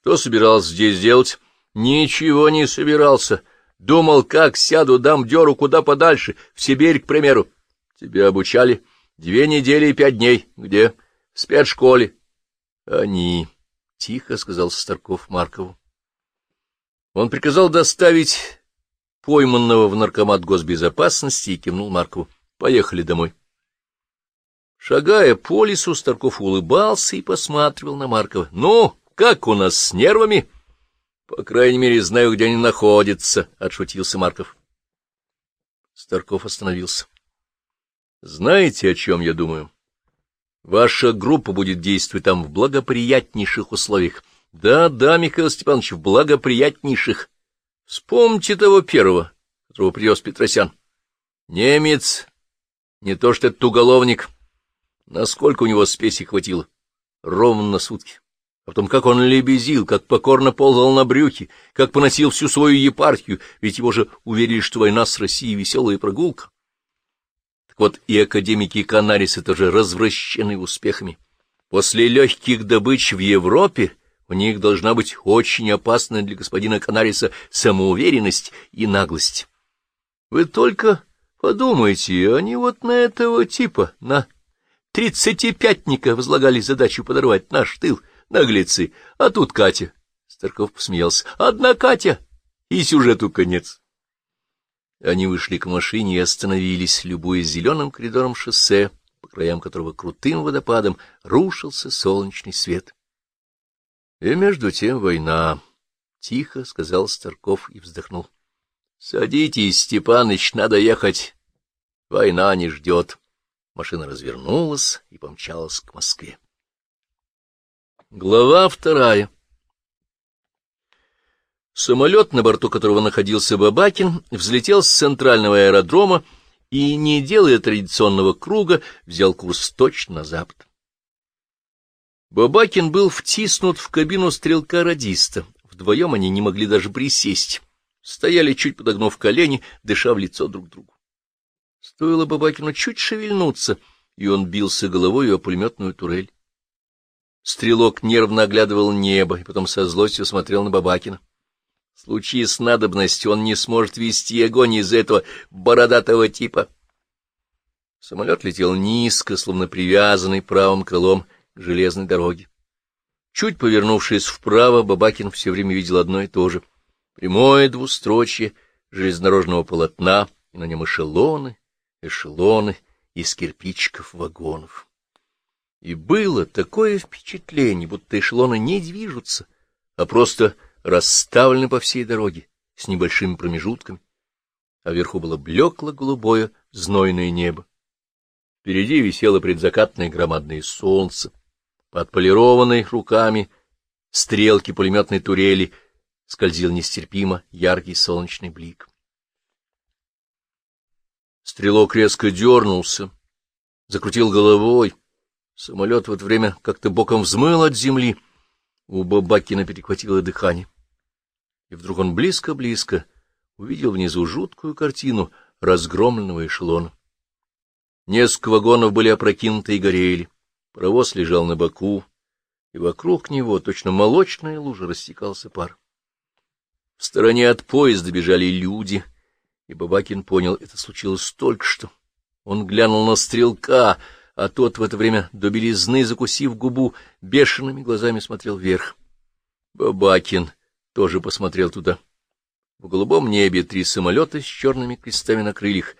Что собирался здесь делать? Ничего не собирался. Думал, как сяду, дам дёру куда подальше, в Сибирь, к примеру. Тебя обучали две недели и пять дней. Где? В спецшколе. Они, — тихо сказал Старков Маркову. Он приказал доставить пойманного в наркомат госбезопасности и кивнул Маркову. Поехали домой. Шагая по лесу, Старков улыбался и посматривал на Маркова. — Ну, как у нас с нервами? — По крайней мере, знаю, где они находятся, — отшутился Марков. Старков остановился. — Знаете, о чем я думаю? Ваша группа будет действовать там в благоприятнейших условиях. Да, да, Михаил Степанович, в благоприятнейших. Вспомните того первого, которого привез Петросян. Немец, не то что этот уголовник. Насколько у него спеси хватило? Ровно на сутки. А потом, как он лебезил, как покорно ползал на брюхе, как поносил всю свою епархию, ведь его же уверили, что война с Россией — веселая прогулка. Так вот, и академики Канарисы тоже развращены успехами. После легких добыч в Европе у них должна быть очень опасная для господина Канариса самоуверенность и наглость. Вы только подумайте, они вот на этого типа, на тридцатипятника возлагали задачу подорвать наш тыл, наглецы, а тут Катя. Старков посмеялся. Одна Катя, и сюжету конец. Они вышли к машине и остановились, любуясь зеленым коридором шоссе, по краям которого крутым водопадом рушился солнечный свет. И между тем война, — тихо сказал Старков и вздохнул. — Садитесь, Степаныч, надо ехать. Война не ждет. Машина развернулась и помчалась к Москве. Глава вторая Самолет, на борту которого находился Бабакин, взлетел с центрального аэродрома и, не делая традиционного круга, взял курс точно на запад. Бабакин был втиснут в кабину стрелка-радиста. Вдвоем они не могли даже присесть. Стояли, чуть подогнув колени, дыша в лицо друг другу. Стоило Бабакину чуть шевельнуться, и он бился головой о пулеметную турель. Стрелок нервно оглядывал небо и потом со злостью смотрел на Бабакина. Случись надобность, он не сможет вести огонь из-за этого бородатого типа. Самолет летел низко, словно привязанный правым крылом к железной дороге. Чуть повернувшись вправо, Бабакин все время видел одно и то же. Прямое двустрочье железнодорожного полотна, и на нем эшелоны, эшелоны из кирпичиков вагонов. И было такое впечатление, будто эшелоны не движутся, а просто расставлены по всей дороге с небольшими промежутками, а вверху было блекло-голубое знойное небо. Впереди висело предзакатное громадное солнце, полированной руками стрелки пулеметной турели скользил нестерпимо яркий солнечный блик. Стрелок резко дернулся, закрутил головой. Самолет в это время как-то боком взмыл от земли. У Бабакина перехватило дыхание. И вдруг он близко-близко увидел внизу жуткую картину разгромленного эшелона. Несколько вагонов были опрокинуты и горели. Паровоз лежал на боку, и вокруг него, точно молочная лужа, растекался пар. В стороне от поезда бежали люди, и Бабакин понял, это случилось только что. Он глянул на стрелка, а тот в это время до белизны, закусив губу, бешеными глазами смотрел вверх. Бабакин тоже посмотрел туда. В голубом небе три самолета с черными крестами на крыльях